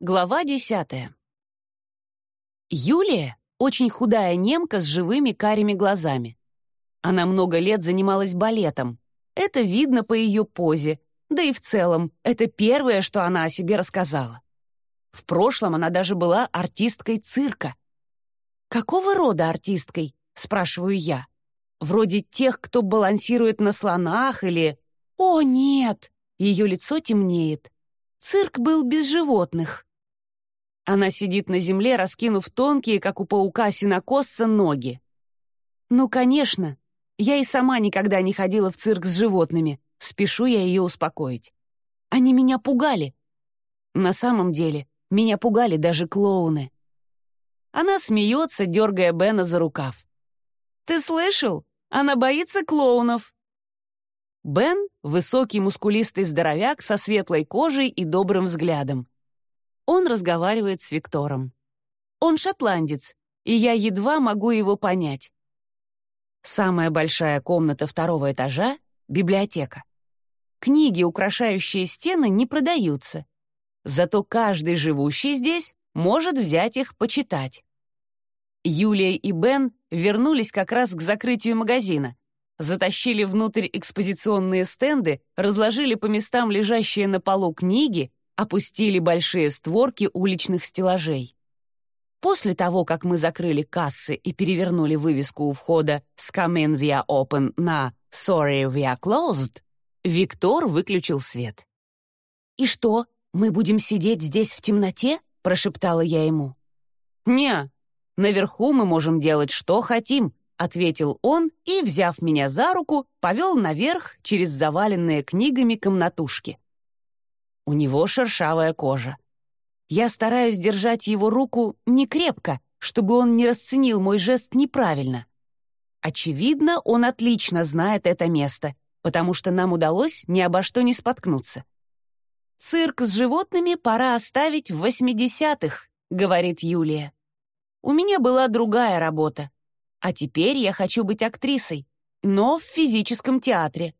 Глава десятая. Юлия — очень худая немка с живыми карими глазами. Она много лет занималась балетом. Это видно по ее позе, да и в целом это первое, что она о себе рассказала. В прошлом она даже была артисткой цирка. «Какого рода артисткой?» — спрашиваю я. «Вроде тех, кто балансирует на слонах или...» «О, нет!» — ее лицо темнеет. «Цирк был без животных». Она сидит на земле, раскинув тонкие, как у паука синокосца, ноги. «Ну, конечно. Я и сама никогда не ходила в цирк с животными. Спешу я ее успокоить. Они меня пугали. На самом деле, меня пугали даже клоуны». Она смеется, дергая Бена за рукав. «Ты слышал? Она боится клоунов!» Бен — высокий мускулистый здоровяк со светлой кожей и добрым взглядом. Он разговаривает с Виктором. Он шотландец, и я едва могу его понять. Самая большая комната второго этажа — библиотека. Книги, украшающие стены, не продаются. Зато каждый живущий здесь может взять их почитать. Юлия и Бен вернулись как раз к закрытию магазина. Затащили внутрь экспозиционные стенды, разложили по местам лежащие на полу книги опустили большие створки уличных стеллажей. После того, как мы закрыли кассы и перевернули вывеску у входа с «Come in via open» на «Sorry, we are closed», Виктор выключил свет. «И что, мы будем сидеть здесь в темноте?» — прошептала я ему. «Не, наверху мы можем делать, что хотим», — ответил он и, взяв меня за руку, повел наверх через заваленные книгами комнатушки. У него шершавая кожа. Я стараюсь держать его руку не крепко, чтобы он не расценил мой жест неправильно. Очевидно, он отлично знает это место, потому что нам удалось ни обо что не споткнуться. «Цирк с животными пора оставить в восьмидесятых», — говорит Юлия. «У меня была другая работа, а теперь я хочу быть актрисой, но в физическом театре».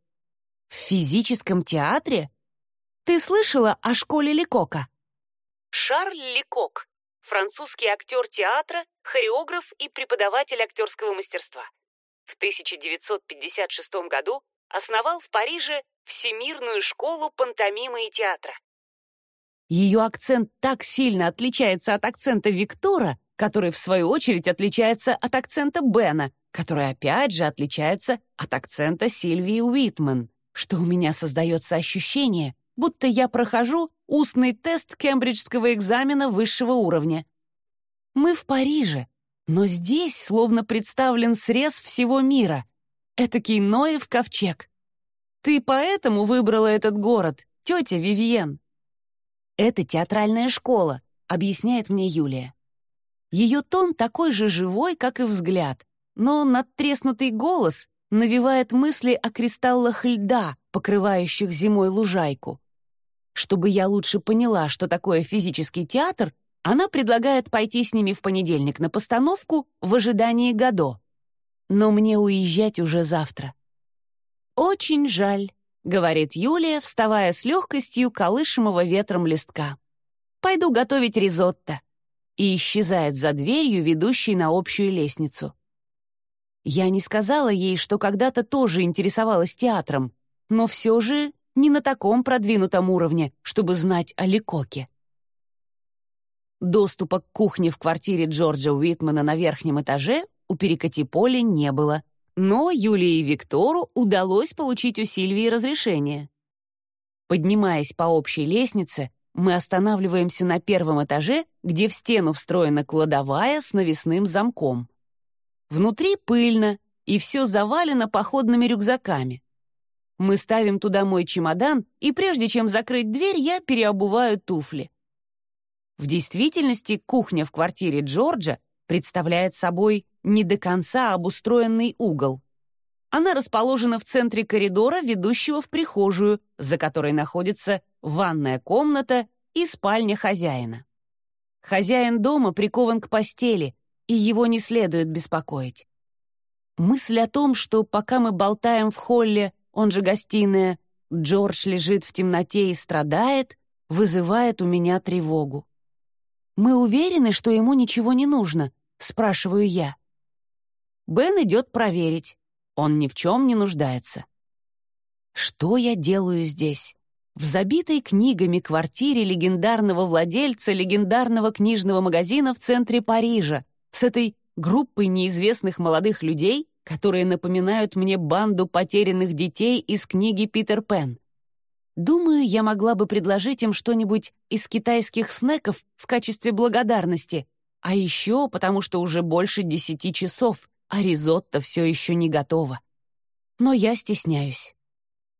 «В физическом театре?» Ты слышала о школе Лекока? Шарль Лекок — французский актер театра, хореограф и преподаватель актерского мастерства. В 1956 году основал в Париже Всемирную школу пантомимы и театра. Ее акцент так сильно отличается от акцента Виктора, который, в свою очередь, отличается от акцента Бена, который, опять же, отличается от акцента Сильвии Уитман, что у меня создается ощущение, будто я прохожу устный тест кембриджского экзамена высшего уровня. Мы в Париже, но здесь словно представлен срез всего мира. Этакий Ноев ковчег. Ты поэтому выбрала этот город, тетя Вивьен. Это театральная школа, объясняет мне Юлия. Ее тон такой же живой, как и взгляд, но надтреснутый голос навевает мысли о кристаллах льда, покрывающих зимой лужайку. Чтобы я лучше поняла, что такое физический театр, она предлагает пойти с ними в понедельник на постановку в ожидании Годо. Но мне уезжать уже завтра. «Очень жаль», — говорит Юлия, вставая с легкостью колышемого ветром листка. «Пойду готовить ризотто» и исчезает за дверью, ведущей на общую лестницу. Я не сказала ей, что когда-то тоже интересовалась театром, но все же не на таком продвинутом уровне, чтобы знать о Ликоке. Доступа к кухне в квартире Джорджа Уитмана на верхнем этаже у перекати поля не было, но Юлии и Виктору удалось получить у Сильвии разрешение. Поднимаясь по общей лестнице, мы останавливаемся на первом этаже, где в стену встроена кладовая с навесным замком. Внутри пыльно, и все завалено походными рюкзаками. Мы ставим туда мой чемодан, и прежде чем закрыть дверь, я переобуваю туфли. В действительности кухня в квартире Джорджа представляет собой не до конца обустроенный угол. Она расположена в центре коридора, ведущего в прихожую, за которой находится ванная комната и спальня хозяина. Хозяин дома прикован к постели, и его не следует беспокоить. Мысль о том, что пока мы болтаем в холле он же гостиная, Джордж лежит в темноте и страдает, вызывает у меня тревогу. «Мы уверены, что ему ничего не нужно?» — спрашиваю я. Бен идет проверить. Он ни в чем не нуждается. Что я делаю здесь? В забитой книгами квартире легендарного владельца легендарного книжного магазина в центре Парижа с этой группой неизвестных молодых людей, которые напоминают мне банду потерянных детей из книги «Питер Пен». Думаю, я могла бы предложить им что-нибудь из китайских снеков в качестве благодарности, а еще потому что уже больше десяти часов, а ризотто все еще не готово. Но я стесняюсь.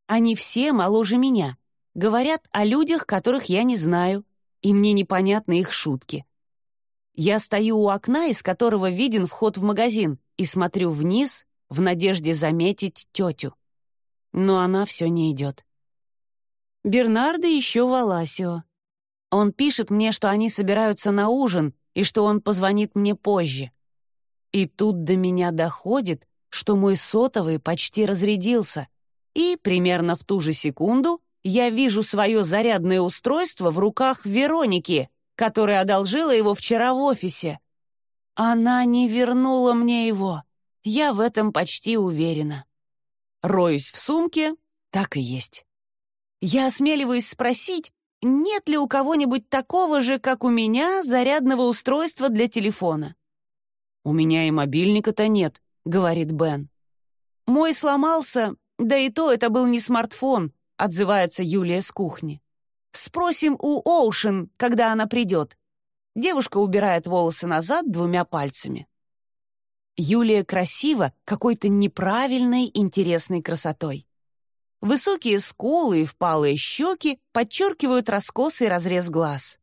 Они все моложе меня, говорят о людях, которых я не знаю, и мне непонятны их шутки. Я стою у окна, из которого виден вход в магазин, и смотрю вниз в надежде заметить тетю. Но она все не идет. Бернардо еще в Аласио. Он пишет мне, что они собираются на ужин и что он позвонит мне позже. И тут до меня доходит, что мой сотовый почти разрядился, и примерно в ту же секунду я вижу свое зарядное устройство в руках Вероники, которая одолжила его вчера в офисе. Она не вернула мне его. Я в этом почти уверена. Роюсь в сумке, так и есть. Я осмеливаюсь спросить, нет ли у кого-нибудь такого же, как у меня, зарядного устройства для телефона. «У меня и мобильника-то нет», — говорит Бен. «Мой сломался, да и то это был не смартфон», — отзывается Юлия с кухни. «Спросим у Оушен, когда она придет». Девушка убирает волосы назад двумя пальцами. Юлия красива какой-то неправильной интересной красотой. Высокие скулы и впалые щеки подчеркивают раскосый разрез глаз.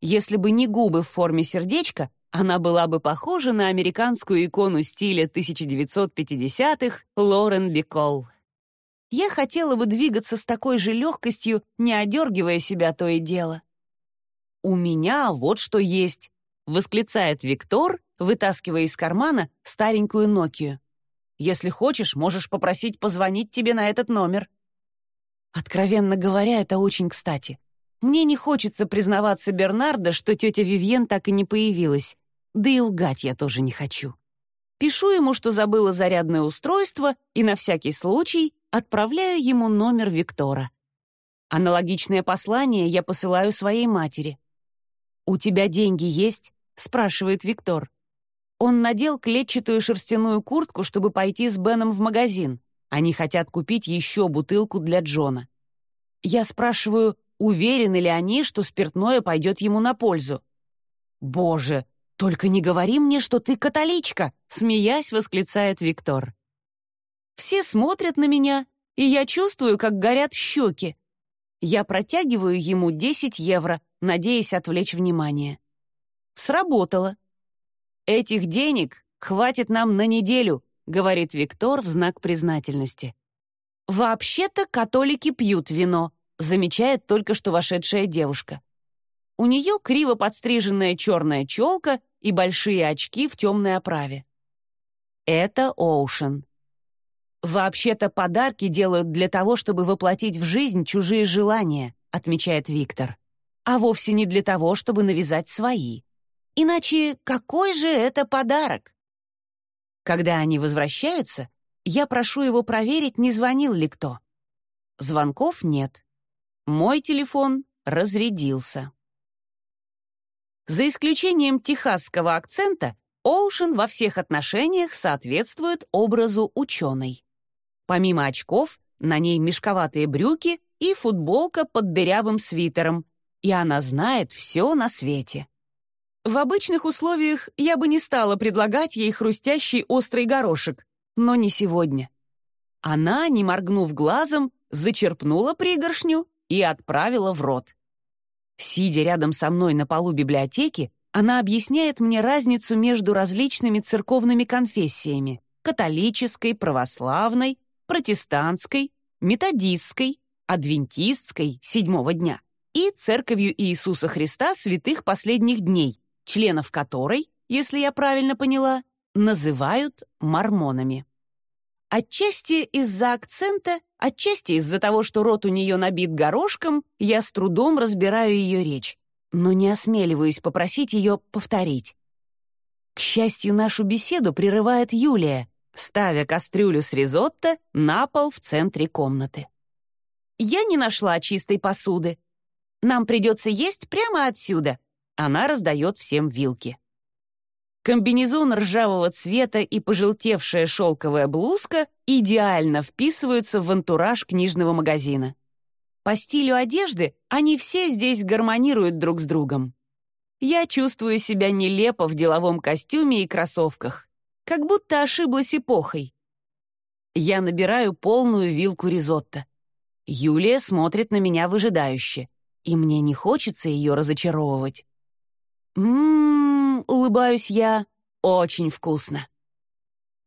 Если бы не губы в форме сердечка, она была бы похожа на американскую икону стиля 1950-х Лорен Бикол. Я хотела бы двигаться с такой же легкостью, не одергивая себя то и дело. «У меня вот что есть», — восклицает Виктор, вытаскивая из кармана старенькую Нокию. Если хочешь, можешь попросить позвонить тебе на этот номер». Откровенно говоря, это очень кстати. Мне не хочется признаваться Бернардо, что тетя Вивьен так и не появилась. Да и лгать я тоже не хочу. Пишу ему, что забыла зарядное устройство, и на всякий случай отправляю ему номер Виктора. Аналогичное послание я посылаю своей матери. «У тебя деньги есть?» — спрашивает Виктор. Он надел клетчатую шерстяную куртку, чтобы пойти с Беном в магазин. Они хотят купить еще бутылку для Джона. Я спрашиваю, уверены ли они, что спиртное пойдет ему на пользу. «Боже, только не говори мне, что ты католичка!» смеясь, восклицает Виктор. Все смотрят на меня, и я чувствую, как горят щеки. Я протягиваю ему 10 евро, надеясь отвлечь внимание. Сработало. «Этих денег хватит нам на неделю», — говорит Виктор в знак признательности. «Вообще-то католики пьют вино», — замечает только что вошедшая девушка. У нее криво подстриженная черная челка и большие очки в темной оправе. Это Оушен. «Вообще-то подарки делают для того, чтобы воплотить в жизнь чужие желания», отмечает Виктор, «а вовсе не для того, чтобы навязать свои. Иначе какой же это подарок? Когда они возвращаются, я прошу его проверить, не звонил ли кто. Звонков нет. Мой телефон разрядился. За исключением техасского акцента, Оушен во всех отношениях соответствует образу ученой. Помимо очков, на ней мешковатые брюки и футболка под дырявым свитером, и она знает все на свете. В обычных условиях я бы не стала предлагать ей хрустящий острый горошек, но не сегодня. Она, не моргнув глазом, зачерпнула пригоршню и отправила в рот. Сидя рядом со мной на полу библиотеки, она объясняет мне разницу между различными церковными конфессиями — католической, православной, протестантской, методистской, адвентистской седьмого дня и Церковью Иисуса Христа святых последних дней, членов которой, если я правильно поняла, называют мормонами. Отчасти из-за акцента, отчасти из-за того, что рот у нее набит горошком, я с трудом разбираю ее речь. но не осмеливаюсь попросить ее повторить. К счастью, нашу беседу прерывает Юлия, ставя кастрюлю с ризотто на пол в центре комнаты. «Я не нашла чистой посуды. Нам придется есть прямо отсюда». Она раздает всем вилки. Комбинезон ржавого цвета и пожелтевшая шелковая блузка идеально вписываются в антураж книжного магазина. По стилю одежды они все здесь гармонируют друг с другом. Я чувствую себя нелепо в деловом костюме и кроссовках, как будто ошиблась эпохой. Я набираю полную вилку ризотто. Юлия смотрит на меня выжидающе, и мне не хочется ее разочаровывать. «Ммм», — улыбаюсь я, — «очень вкусно».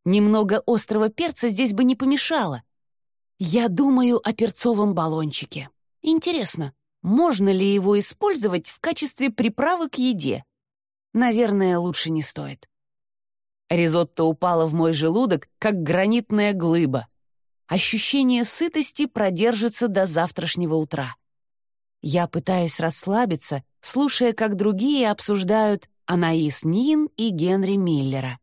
Немного острого перца здесь бы не помешало. Я думаю о перцовом баллончике. Интересно, можно ли его использовать в качестве приправы к еде? Наверное, лучше не стоит. Ризотто упало в мой желудок, как гранитная глыба. Ощущение сытости продержится до завтрашнего утра. Я пытаюсь расслабиться, слушая, как другие обсуждают Анаис Нин и Генри Миллера.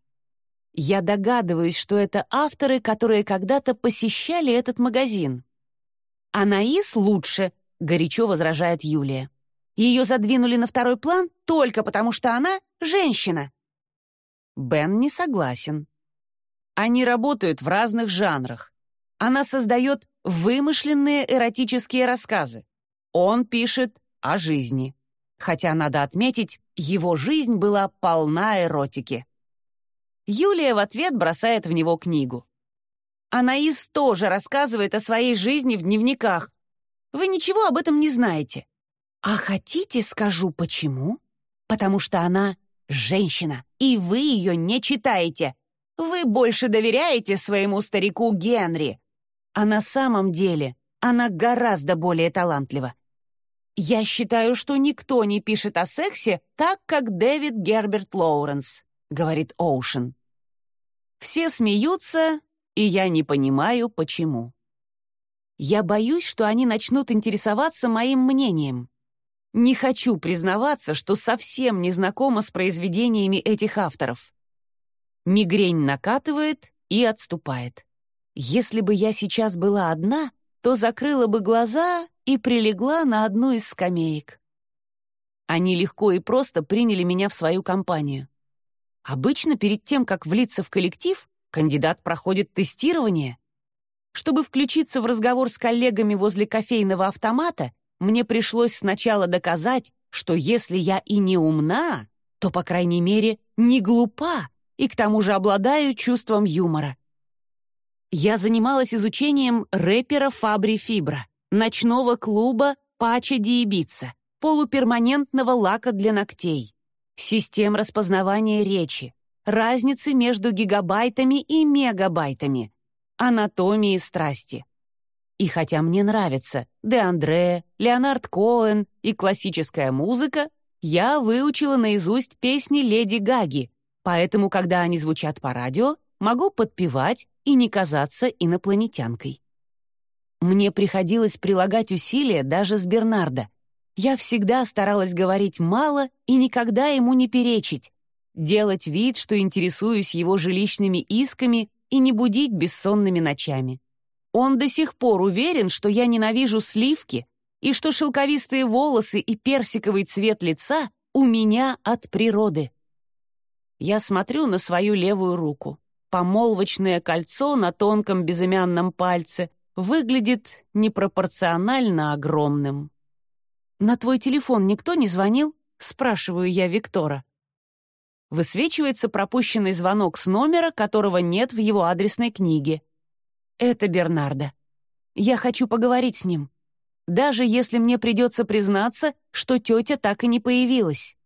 Я догадываюсь, что это авторы, которые когда-то посещали этот магазин. «Анаис лучше», — горячо возражает Юлия. «Ее задвинули на второй план только потому, что она женщина». Бен не согласен. Они работают в разных жанрах. Она создает вымышленные эротические рассказы. Он пишет о жизни. Хотя, надо отметить, его жизнь была полна эротики. Юлия в ответ бросает в него книгу. Анаис тоже рассказывает о своей жизни в дневниках. Вы ничего об этом не знаете. А хотите, скажу почему? Потому что она женщина, и вы ее не читаете. Вы больше доверяете своему старику Генри. А на самом деле она гораздо более талантлива. Я считаю, что никто не пишет о сексе так, как Дэвид Герберт Лоуренс, говорит Оушен. Все смеются, и я не понимаю, почему. Я боюсь, что они начнут интересоваться моим мнением. Не хочу признаваться, что совсем не знакома с произведениями этих авторов. Мигрень накатывает и отступает. Если бы я сейчас была одна, то закрыла бы глаза и прилегла на одну из скамеек. Они легко и просто приняли меня в свою компанию. Обычно перед тем, как влиться в коллектив, кандидат проходит тестирование. Чтобы включиться в разговор с коллегами возле кофейного автомата, мне пришлось сначала доказать, что если я и не умна, то, по крайней мере, не глупа и к тому же обладаю чувством юмора. Я занималась изучением рэпера Фабри Фибра, ночного клуба Пача Диебица, полуперманентного лака для ногтей, систем распознавания речи, разницы между гигабайтами и мегабайтами, анатомии страсти. И хотя мне нравится Де Андре, Леонард Коэн и классическая музыка, я выучила наизусть песни Леди Гаги, поэтому, когда они звучат по радио, могу подпевать и не казаться инопланетянкой. Мне приходилось прилагать усилия даже с Бернардо. Я всегда старалась говорить мало и никогда ему не перечить, делать вид, что интересуюсь его жилищными исками и не будить бессонными ночами. Он до сих пор уверен, что я ненавижу сливки и что шелковистые волосы и персиковый цвет лица у меня от природы. Я смотрю на свою левую руку. Помолвочное кольцо на тонком безымянном пальце выглядит непропорционально огромным. «На твой телефон никто не звонил?» — спрашиваю я Виктора высвечивается пропущенный звонок с номера, которого нет в его адресной книге. Это Бернардо. Я хочу поговорить с ним. Даже если мне придется признаться, что тетя так и не появилась.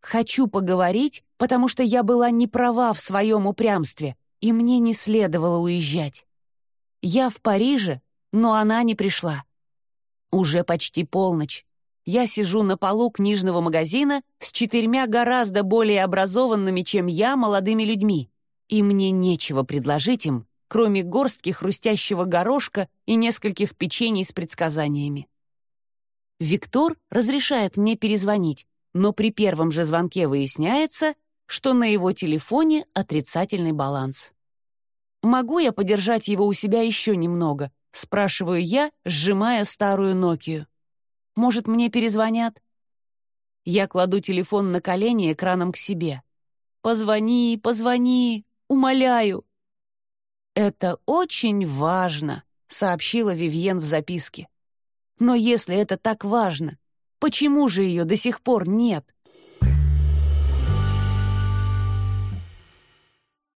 Хочу поговорить, потому что я была не права в своем упрямстве, и мне не следовало уезжать. Я в Париже, но она не пришла. Уже почти полночь. Я сижу на полу книжного магазина с четырьмя гораздо более образованными, чем я, молодыми людьми, и мне нечего предложить им, кроме горстки хрустящего горошка и нескольких печений с предсказаниями. Виктор разрешает мне перезвонить, Но при первом же звонке выясняется, что на его телефоне отрицательный баланс. «Могу я подержать его у себя еще немного?» — спрашиваю я, сжимая старую Нокию. «Может, мне перезвонят?» Я кладу телефон на колени экраном к себе. «Позвони, позвони, умоляю!» «Это очень важно», — сообщила Вивьен в записке. «Но если это так важно, почему же ее до сих пор нет?»